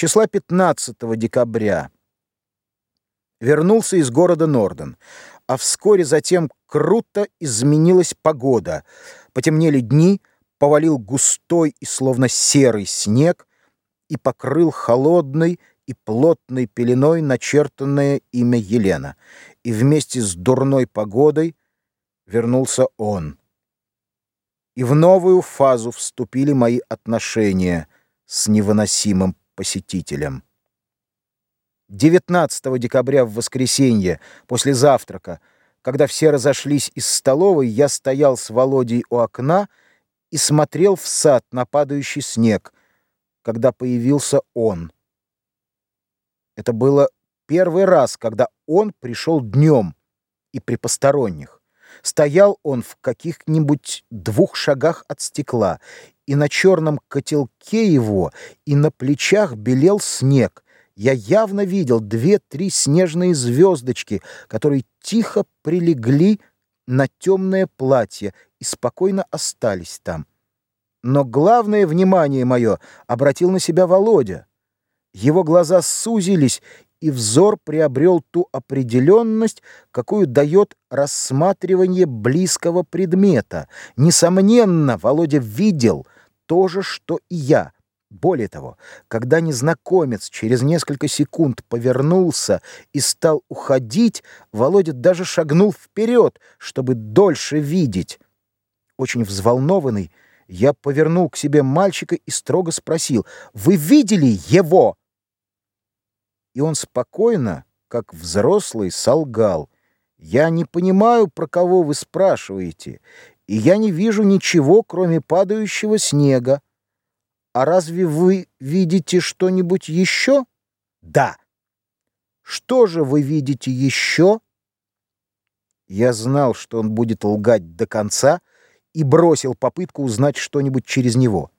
числа 15 декабря. Вернулся из города Норден, а вскоре затем круто изменилась погода. Потемнели дни, повалил густой и словно серый снег и покрыл холодной и плотной пеленой начертанное имя Елена. И вместе с дурной погодой вернулся он. И в новую фазу вступили мои отношения с невыносимым посетителем. 19 декабря в воскресенье, после завтрака, когда все разошлись из столовой, я стоял с Володей у окна и смотрел в сад на падающий снег, когда появился он. Это было первый раз, когда он пришел днем и при посторонних. Стоял он в каких-нибудь двух шагах от стекла, и на черном котелке его и на плечах белел снег — я явно видел две-три снежные звездочки, которые тихо прилегли на темное платье и спокойно остались там. Но главное внимание мое обратил на себя Володя. Его глаза сузились, и взор приобрел ту определенность, какую дает рассматривание близкого предмета. Несомненно, Володя видел то же, что и я — более того, когда незнакомец через несколько секунд повернулся и стал уходить, Володя даже шагнул вперед, чтобы дольше видеть. Очень взволнованный, я повернул к себе мальчика и строго спросил, «Вы видели его?» И он спокойно, как взрослый, солгал. «Я не понимаю, про кого вы спрашиваете, и я не вижу ничего, кроме падающего снега. А разве вы видите что-нибудь еще? Да. Что же вы видите еще? Я знал, что он будет лгать до конца, и бросил попытку узнать что-нибудь через него.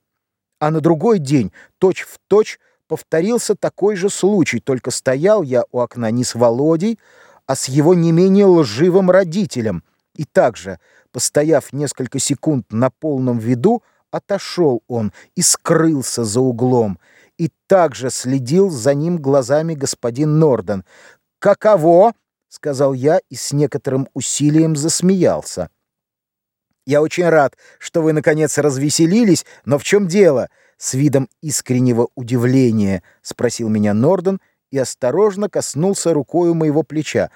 А на другой день, точь в точь, повторился такой же случай, только стоял я у окна не с Володей, а с его не менее лживым родителем, и также, постояв несколько секунд на полном виду, Отошел он и скрылся за углом, и также следил за ним глазами господин Норден. «Каково?» — сказал я и с некоторым усилием засмеялся. «Я очень рад, что вы, наконец, развеселились, но в чем дело?» С видом искреннего удивления спросил меня Норден и осторожно коснулся рукою моего плеча.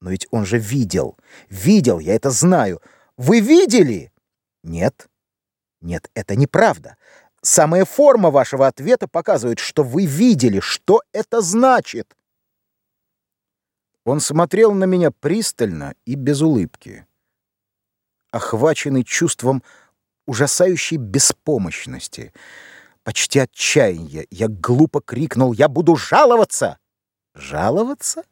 «Но ведь он же видел! Видел, я это знаю! Вы видели?» «Нет». Нет, это неправда. Самая форма вашего ответа показывает, что вы видели, что это значит. Он смотрел на меня пристально и без улыбки. Охваченный чувством ужасающей беспомощности, почти отчаяния, я глупо крикнул «Я буду жаловаться!» «Жаловаться?»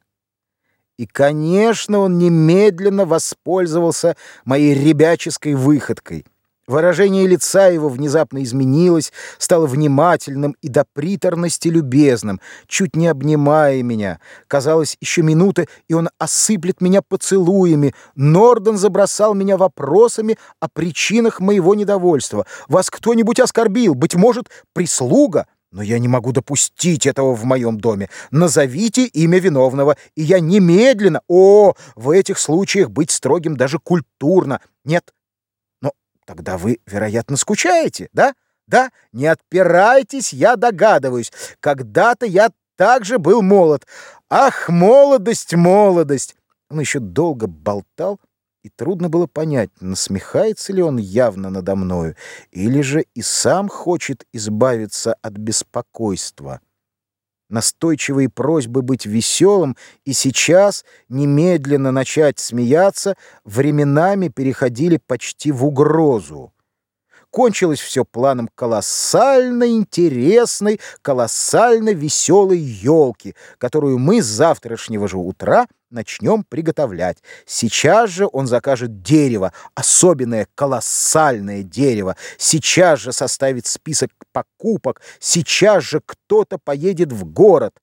И, конечно, он немедленно воспользовался моей ребяческой выходкой — Выражение лица его внезапно изменилось, стало внимательным и до приторности любезным, чуть не обнимая меня. Казалось, еще минуты, и он осыплет меня поцелуями. Норден забросал меня вопросами о причинах моего недовольства. «Вас кто-нибудь оскорбил? Быть может, прислуга?» Но я не могу допустить этого в моем доме. Назовите имя виновного, и я немедленно... О, в этих случаях быть строгим даже культурно. Нет, Тогда вы, вероятно, скучаете, да? Да? Не отпирайтесь, я догадываюсь. Когда-то я также был молод. Ах, молодость, молодость! Он еще долго болтал, и трудно было понять, насмехается ли он явно надо мною, или же и сам хочет избавиться от беспокойства. Настойчивые просьбы быть веселым и сейчас немедленно начать смеяться временами переходили почти в угрозу. Кончилось все планом колоссально интересной, колоссально веселой елки, которую мы с завтрашнего же утра начнем приготовлять. Сейчас же он закажет дерево, особенное колоссальное дерево. Сейчас же составит список покупок. Сейчас же кто-то поедет в город.